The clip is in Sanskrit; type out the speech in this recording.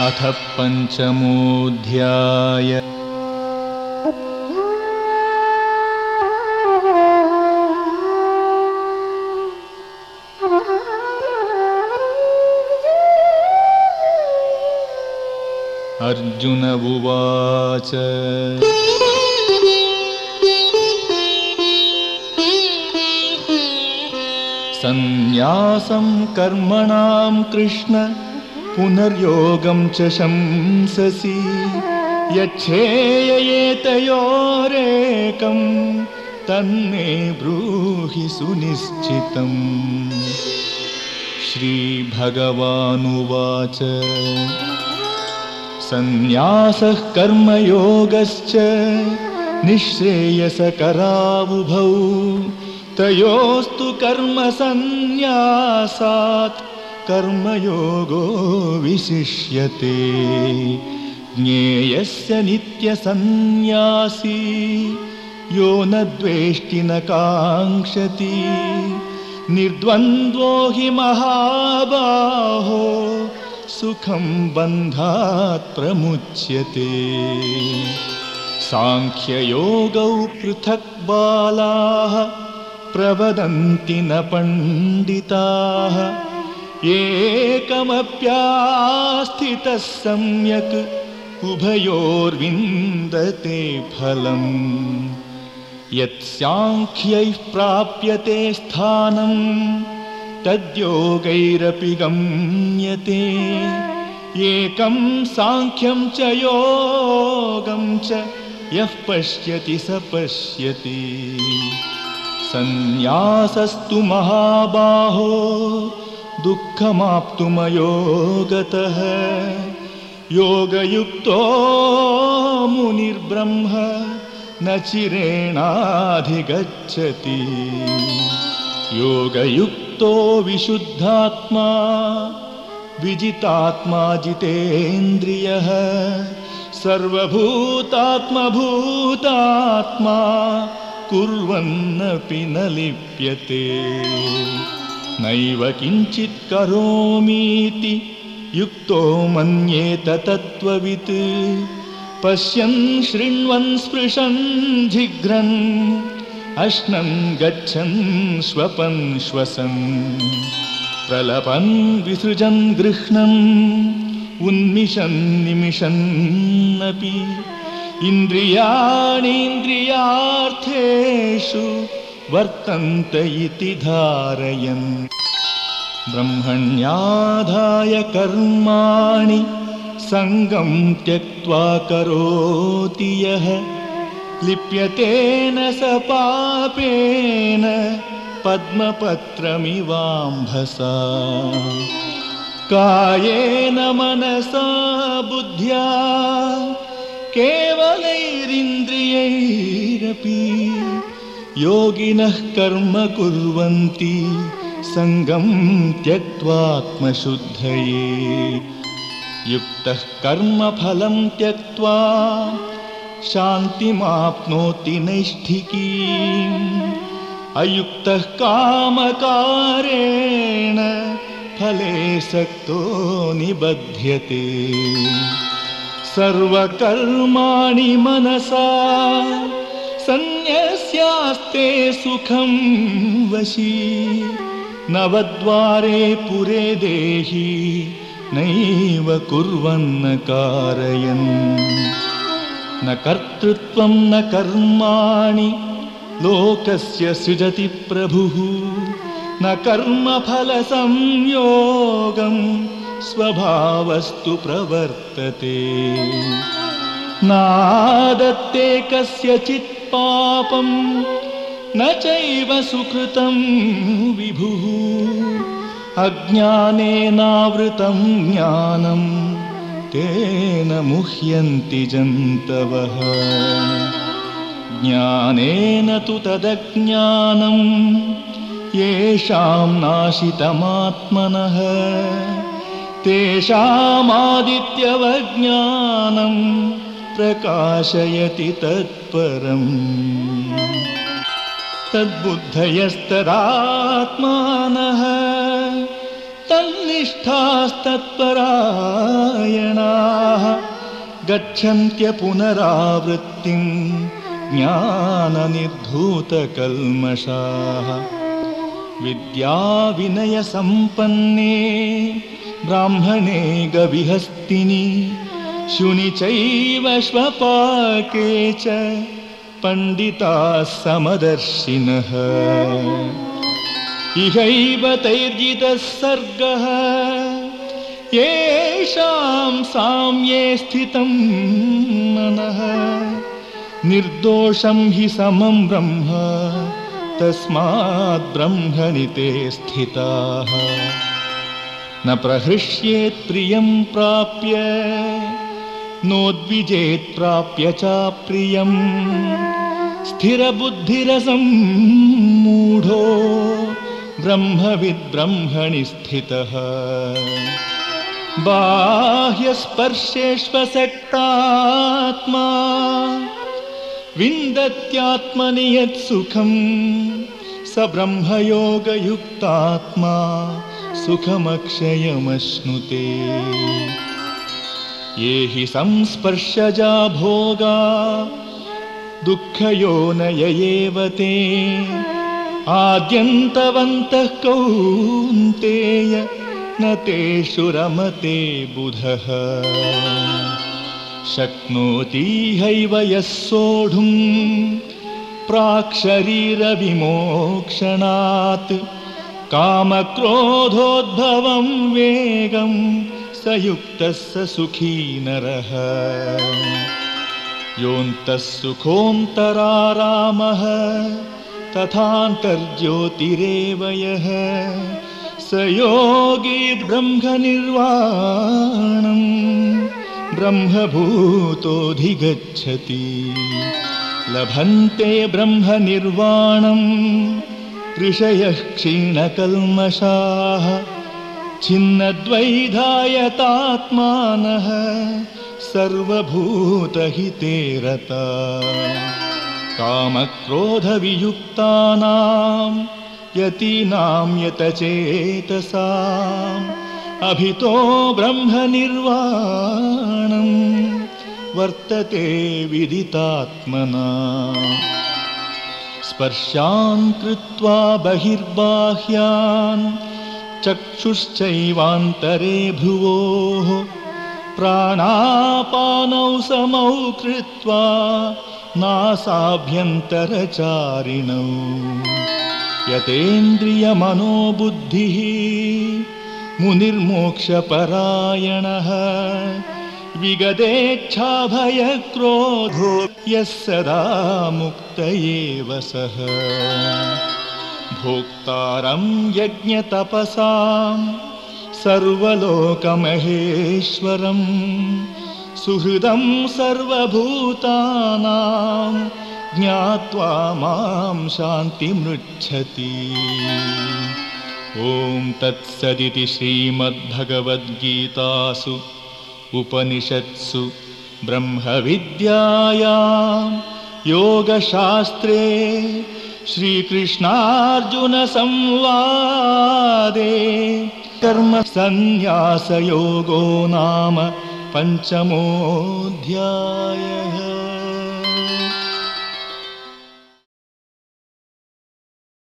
अथ पञ्चमोऽध्याय। अर्जुन उवाच। सन्न्यासं कर्मणां कृष्ण पुनर्योगं च शंससि। यच्छेययेतयोरेकं तन्मे ब्रूहि सुनिश्चितम्। श्रीभगवानुवाच। सन्न्यासः कर्मयोगश्च निःश्रेयसकरावुभौ। तयोस्तु कर्मसन्न्यासात् कर्मयोगो विशिष्यते। ज्ञेयस्य नित्यसन्न्यासी यो न द्वेष्टि न काङ्क्षति। निर्द्वन्द्वो हि महाबाहो सुखं बन्धात् प्रमुच्यते। साङ्ख्ययोगौ पृथक् बालाः प्रवदन्ति न पण्डिताः एकमप्यास्थितः सम्यक् उभयोर्विन्दते फलम्। यत्साङ्ख्यैः प्राप्यते स्थानं तद्योगैरपि गम्यते। एकं साङ्ख्यं च योगं च यः पश्यति स पश्यति। सन्न्यासस्तु महाबाहो दुःखमाप्तुमयोगतः योगयुक्तो मुनिर्ब्रह्म न चिरेणाधिगच्छति। योगयुक्तो विशुद्धात्मा विजितात्मा जितेन्द्रियः सर्वभूतात्मभूतात्मा कुर्वन्नपि न लिप्यते। नैव किञ्चित् करोमीति युक्तो मन्येत तत्त्ववित्। पश्यन् शृण्वन् स्पृशन् जिघ्रन् अश्नन् गच्छन् स्वपन् श्वसन्। प्रलपन् विसृजन् गृह्णन् उन्मिषन् निमिषन्नपि। इन्द्रियाणीन्द्रियार्थेषु वर्तन्त इति धारयन्। ब्रह्मण्याधाय कर्माणि सङ्गं त्यक्त्वा करोति यः। लिप्यतेन स पापेन पद्मपत्रमिवाम्भसा। कायेन मनसा बुद्ध्या केवलैरिन्द्रियैरपि योगिनः कर्म कुर्वन्ति सङ्गं त्यक्त्वात्मशुद्धये। युक्तः कर्मफलं त्यक्त्वा शान्तिमाप्नोति नैष्ठिकीम् अयुक्तः कामकारेण फले सक्तो निबध्यते। सर्वकर्माणि मनसा सन्न्यस्यास्ते सुखं वशी। नवद्वारे पुरे देहि नैव कुर्वन्न कारयन्। न कर्तृत्वं न कर्माणि लोकस्य सृजति प्रभुः। न कर्मफलसंयोगं स्वभावस्तु प्रवर्तते। नादत्ते कस्यचित् पापं न चैव सुकृतं विभुः। अज्ञानेनावृतं ज्ञानं तेन मुह्यन्ति जन्तवः। ज्ञानेन तु तदज्ञानं येषां नाशितमात्मनः। तेषामादित्यवज्ञानं प्रकाशयति तत्परम्। तद्बुद्धयस्तदात्मानः तन्निष्ठास्तत्परायणाः गच्छन्त्य पुनरावृत्तिं ज्ञाननिर्धूतकल्मषाः। विद्याविनयसम्पन्ने ब्राह्मणे गविहस्तिनि शुनि चैव श्वपाके च पण्डिताः समदर्शिनः। इहैव तैर्जितः सर्गः। येषां साम्ये स्थितं मनः। निर्दोषं हि समं ब्रह्म तस्मात् ब्रह्मणि ते स्थिताः। न प्रहृष्येत् प्रियं प्राप्य नोद्विजेत् प्राप्य चाप्रियम् स्थिरबुद्धिरसं मूढो ब्रह्मविद्ब्रह्मणि स्थितः बाह्यस्पर्शेष्वसक्तात्मा विन्दत्यात्मनि यत्सुखं स ब्रह्मयोगयुक्तात्मा सुखमक्षयमश्नुते ये हि संस्पर्शजा भोगा। दुःखयोनय एव ते। आद्यन्तवन्तः कौन्तेय न तेषु रमते बुधः। शक्नोतीहैव यः सोढुं प्राक्शरीरविमोक्षणात्। कामक्रोधोद्भवं वेगं स युक्तः स सुखी नरः। योऽन्तः सुखोऽन्तरारामः तथान्तर्ज्योतिरेव यः। स योगी ब्रह्मनिर्वाणम्, ब्रह्मभूतोऽधिगच्छति। लभन्ते ब्रह्मनिर्वाणम्, ऋषयः क्षीणकल्मषाः। छिन्नद्वैधायतात्मानः सर्वभूतहिते रता कामक्रोधवियुक्तानां यतीनां यतचेतसाम् अभितो ब्रह्मनिर्वाणं वर्तते विदितात्मना स्पर्शान् कृत्वा बहिर्बाह्यान् चक्षुश्चैवान्तरे भ्रुवोः प्राणापानौ समौ कृत्वा नासाभ्यन्तरचारिणौ। यतेन्द्रियमनोबुद्धिः मुनिर्मोक्षपरायणः। विगदेच्छाभयक्रोधो यः सदा मुक्त एव सः। भोक्तारं यज्ञतपसां सर्वलोकमहेश्वरं सुहृदं सर्वभूतानां ज्ञात्वा मां शान्तिमृच्छति। ॐ तत्सदिति श्रीमद्भगवद्गीतासु उपनिषत्सु ब्रह्मविद्यायां योगशास्त्रे श्रीकृष्णार्जुनसंवादे कर्मसन्न्यासयोगो नाम पञ्चमोऽध्यायः